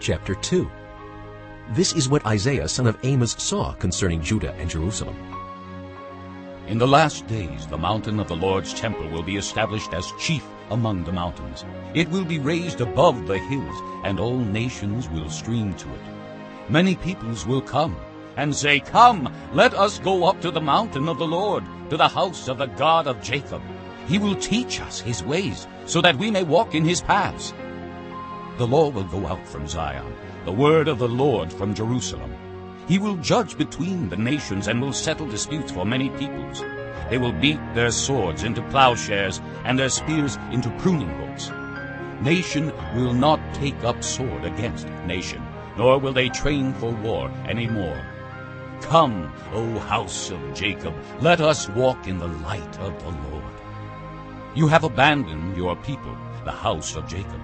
Chapter 2 This is what Isaiah son of Amos saw concerning Judah and Jerusalem. In the last days the mountain of the Lord's temple will be established as chief among the mountains. It will be raised above the hills, and all nations will stream to it. Many peoples will come and say, Come, let us go up to the mountain of the Lord, to the house of the God of Jacob. He will teach us his ways, so that we may walk in his paths. The law will go out from Zion, the word of the Lord from Jerusalem. He will judge between the nations and will settle disputes for many peoples. They will beat their swords into plowshares and their spears into pruning hooks. Nation will not take up sword against nation, nor will they train for war any more. Come, O house of Jacob, let us walk in the light of the Lord. You have abandoned your people, the house of Jacob.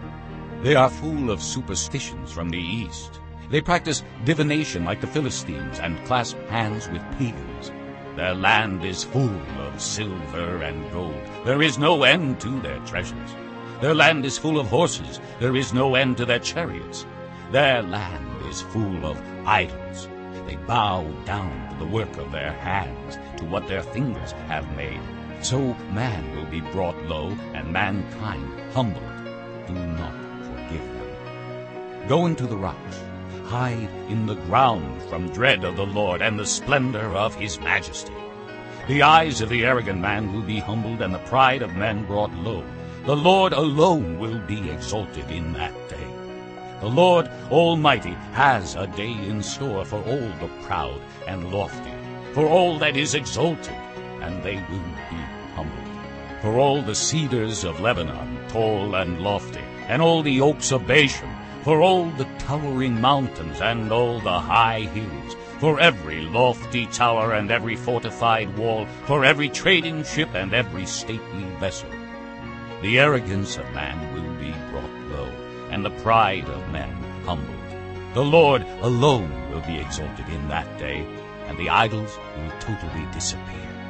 They are full of superstitions from the east. They practice divination like the Philistines and clasp hands with pagans. Their land is full of silver and gold. There is no end to their treasures. Their land is full of horses. There is no end to their chariots. Their land is full of idols. They bow down to the work of their hands, to what their fingers have made. So man will be brought low, and mankind humbled. Do not. Go into the rocks. Hide in the ground from dread of the Lord and the splendor of his majesty. The eyes of the arrogant man will be humbled, and the pride of men brought low. The Lord alone will be exalted in that day. The Lord Almighty has a day in store for all the proud and lofty, for all that is exalted, and they will be humbled. For all the cedars of Lebanon, tall and lofty, and all the oaks of Bashan, for all the towering mountains and all the high hills, for every lofty tower and every fortified wall, for every trading ship and every stately vessel. The arrogance of man will be brought low, and the pride of men humbled. The Lord alone will be exalted in that day, and the idols will totally disappear.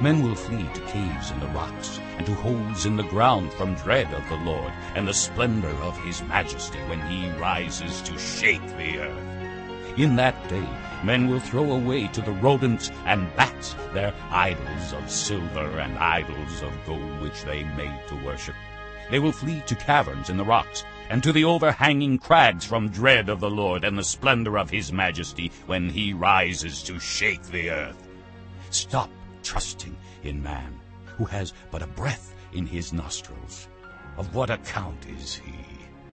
Men will flee to caves in the rocks and to holes in the ground from dread of the Lord and the splendor of his majesty when he rises to shake the earth. In that day men will throw away to the rodents and bats their idols of silver and idols of gold which they made to worship. They will flee to caverns in the rocks and to the overhanging crags from dread of the Lord and the splendor of his majesty when he rises to shake the earth. Stop trusting in man, who has but a breath in his nostrils. Of what account is he?